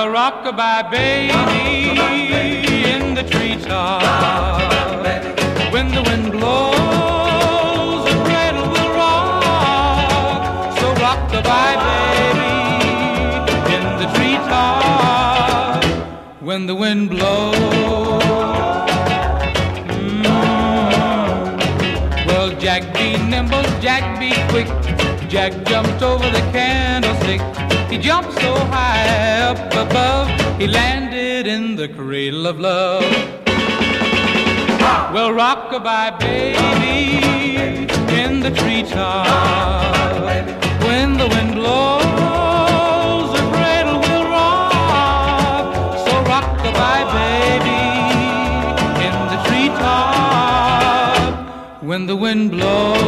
Well, rockabye baby in the treetop. When the wind blows, the cradle will rock. So rockabye baby in the treetop. When the wind blows. Mm. Well, Jack be nimble, Jack be quick. Jack jumped over the candlestick. He jumped so high he landed in the cradle of love. Well, rockabye baby in the treetop. When the wind blows, the cradle will rock. So rockabye baby in the treetop. When the wind blows.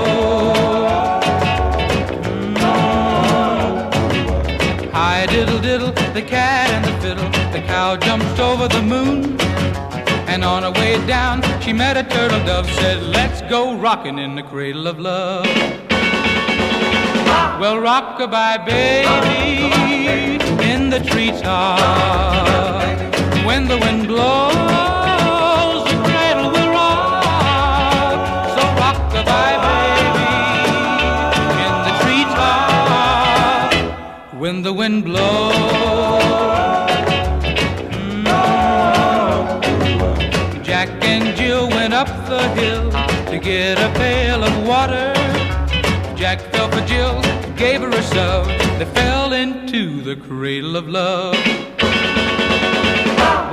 The cat and the fiddle. Cow jumped over the moon. And on her way down, she met a turtle dove. Said, Let's go rockin' in the cradle of love. Well, rockabye baby in the treetop. When the wind blows, the cradle will rock. So rockabye baby in the treetop. When the wind blows. Up the hill to get a pail of water. Jack fell for Jill, gave her a shove. They fell into the cradle of love.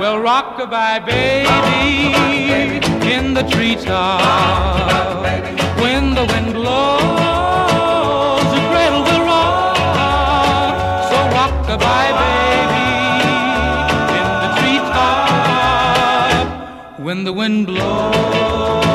Well, rockabye baby in the treetop. When the wind blows, the cradle will rock. So rockabye baby When the wind blows.